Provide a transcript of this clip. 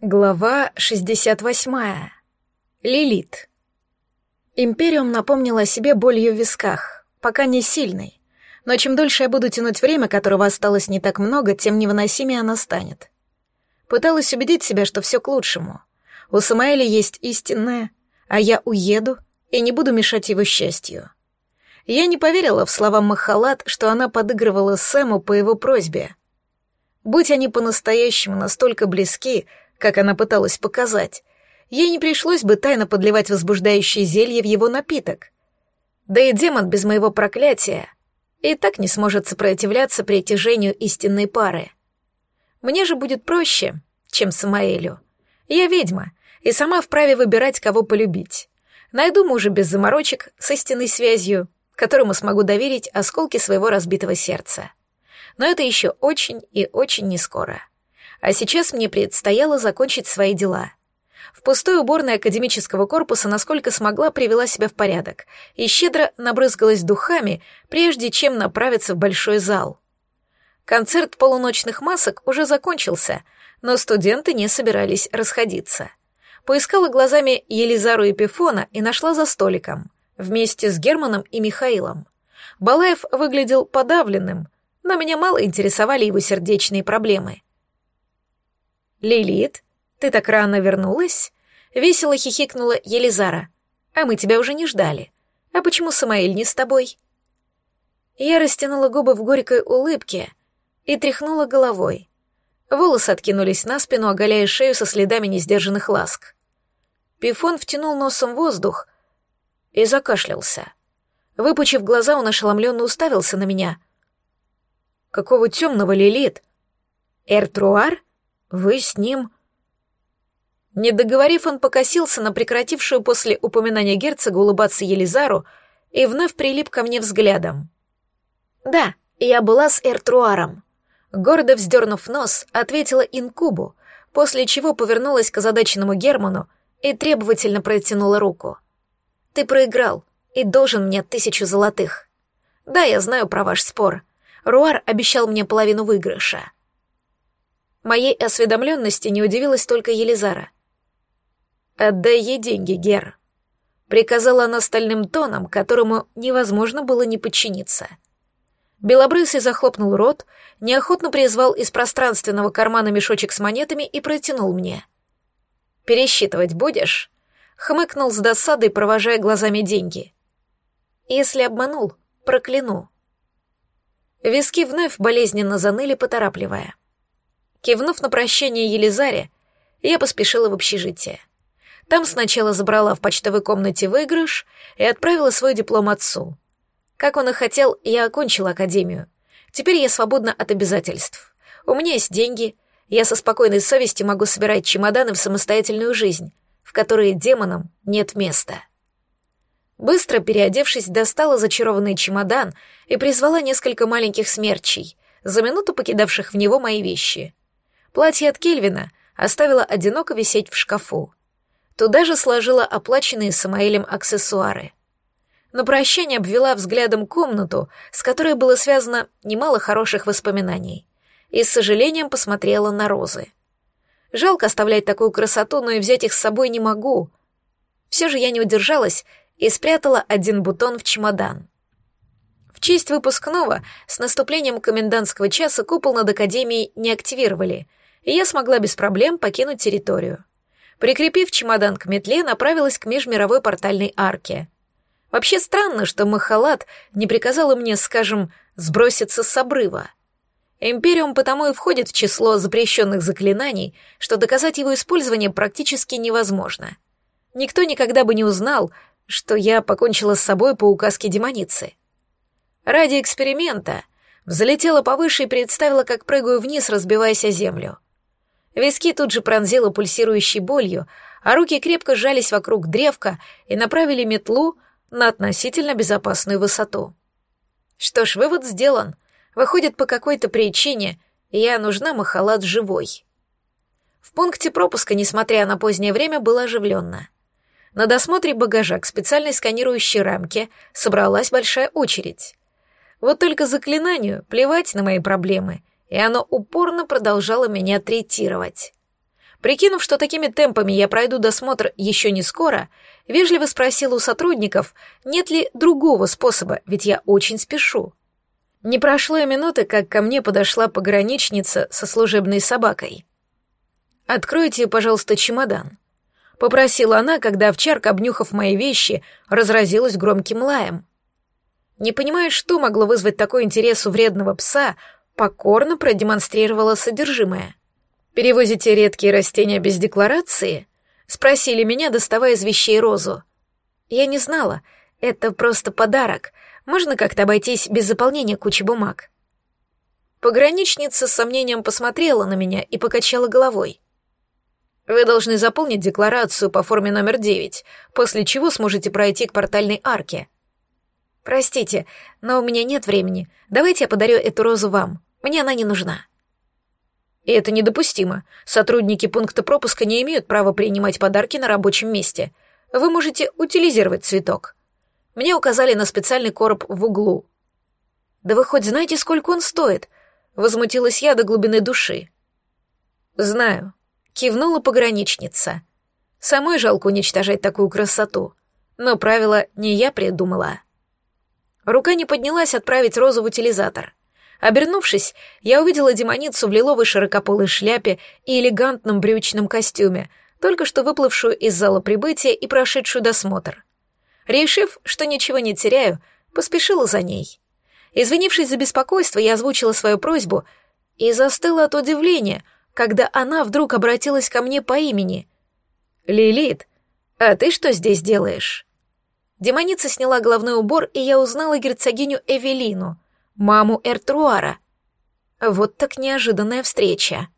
Глава 68. Лилит. Империум напомнила о себе болью в висках, пока не сильной. Но чем дольше я буду тянуть время, которого осталось не так много, тем невыносимее она станет. Пыталась убедить себя, что все к лучшему. У Самаэля есть истинное, а я уеду и не буду мешать его счастью. Я не поверила в слова Махалат, что она подыгрывала Сэму по его просьбе. Будь они по-настоящему настолько близки, как она пыталась показать, ей не пришлось бы тайно подливать возбуждающее зелье в его напиток. Да и демон без моего проклятия и так не сможет сопротивляться притяжению истинной пары. Мне же будет проще, чем Самаэлю. Я ведьма, и сама вправе выбирать, кого полюбить. Найду мужа без заморочек, с истинной связью, которому смогу доверить осколки своего разбитого сердца. Но это еще очень и очень не скоро а сейчас мне предстояло закончить свои дела. В пустой уборной академического корпуса, насколько смогла, привела себя в порядок и щедро набрызгалась духами, прежде чем направиться в большой зал. Концерт полуночных масок уже закончился, но студенты не собирались расходиться. Поискала глазами Елизару и и нашла за столиком, вместе с Германом и Михаилом. Балаев выглядел подавленным, но меня мало интересовали его сердечные проблемы — «Лилит, ты так рано вернулась?» — весело хихикнула Елизара. «А мы тебя уже не ждали. А почему Самаэль не с тобой?» Я растянула губы в горькой улыбке и тряхнула головой. Волосы откинулись на спину, оголяя шею со следами несдержанных ласк. Пифон втянул носом воздух и закашлялся. Выпучив глаза, он ошеломленно уставился на меня. «Какого темного Лилит? Эртруар?» Вы с ним...» Не договорив, он покосился на прекратившую после упоминания герцога улыбаться Елизару и вновь прилип ко мне взглядом. «Да, я была с Эртруаром», — гордо вздернув нос, ответила инкубу, после чего повернулась к озадаченному Герману и требовательно протянула руку. «Ты проиграл и должен мне тысячу золотых. Да, я знаю про ваш спор. Руар обещал мне половину выигрыша». Моей осведомленности не удивилась только Елизара. «Отдай ей деньги, Гер», — приказала она стальным тоном, которому невозможно было не подчиниться. Белобрысый захлопнул рот, неохотно призвал из пространственного кармана мешочек с монетами и протянул мне. «Пересчитывать будешь?» — хмыкнул с досадой, провожая глазами деньги. «Если обманул, прокляну». Виски вновь болезненно заныли, поторапливая. Кивнув на прощание Елизаре, я поспешила в общежитие. Там сначала забрала в почтовой комнате выигрыш и отправила свой диплом отцу. Как он и хотел, я окончила академию. Теперь я свободна от обязательств. У меня есть деньги, я со спокойной совестью могу собирать чемоданы в самостоятельную жизнь, в которой демонам нет места. Быстро переодевшись, достала зачарованный чемодан и призвала несколько маленьких смерчей, за минуту покидавших в него мои вещи. Платье от Кельвина оставила одиноко висеть в шкафу. Туда же сложила оплаченные Самаэлем аксессуары. На прощание обвела взглядом комнату, с которой было связано немало хороших воспоминаний, и с сожалением посмотрела на розы. Жалко оставлять такую красоту, но и взять их с собой не могу. Все же я не удержалась и спрятала один бутон в чемодан. В честь выпускного с наступлением комендантского часа купол над академией не активировали, и я смогла без проблем покинуть территорию. Прикрепив чемодан к метле, направилась к межмировой портальной арке. Вообще странно, что Махалат не приказала мне, скажем, сброситься с обрыва. Империум потому и входит в число запрещенных заклинаний, что доказать его использование практически невозможно. Никто никогда бы не узнал, что я покончила с собой по указке демоницы. Ради эксперимента взлетела повыше и представила, как прыгаю вниз, разбиваясь о землю. Виски тут же пронзило пульсирующей болью, а руки крепко сжались вокруг древка и направили метлу на относительно безопасную высоту. Что ж, вывод сделан. Выходит, по какой-то причине я нужна Махалат живой. В пункте пропуска, несмотря на позднее время, было оживленно. На досмотре багажа к специальной сканирующей рамке собралась большая очередь. Вот только заклинанию плевать на мои проблемы — и оно упорно продолжало меня третировать. Прикинув, что такими темпами я пройду досмотр еще не скоро, вежливо спросила у сотрудников, нет ли другого способа, ведь я очень спешу. Не прошло и минуты, как ко мне подошла пограничница со служебной собакой. «Откройте, пожалуйста, чемодан», — попросила она, когда овчарка, обнюхав мои вещи, разразилась громким лаем. Не понимая, что могло вызвать такой интерес у вредного пса, покорно продемонстрировала содержимое. «Перевозите редкие растения без декларации?» — спросили меня, доставая из вещей розу. Я не знала, это просто подарок, можно как-то обойтись без заполнения кучи бумаг. Пограничница с сомнением посмотрела на меня и покачала головой. Вы должны заполнить декларацию по форме номер девять, после чего сможете пройти к портальной арке. Простите, но у меня нет времени. Давайте я подарю эту розу вам. Мне она не нужна. И это недопустимо. Сотрудники пункта пропуска не имеют права принимать подарки на рабочем месте. Вы можете утилизировать цветок. Мне указали на специальный короб в углу. Да вы хоть знаете, сколько он стоит? Возмутилась я до глубины души. Знаю. Кивнула пограничница. Самой жалко уничтожать такую красоту. Но правило не я придумала. Рука не поднялась отправить розу в утилизатор. Обернувшись, я увидела демоницу в лиловой широкополой шляпе и элегантном брючном костюме, только что выплывшую из зала прибытия и прошедшую досмотр. Решив, что ничего не теряю, поспешила за ней. Извинившись за беспокойство, я озвучила свою просьбу и застыла от удивления, когда она вдруг обратилась ко мне по имени. «Лилит, а ты что здесь делаешь?» Демоница сняла головной убор, и я узнала герцогиню Эвелину — маму Эртруара. Вот так неожиданная встреча.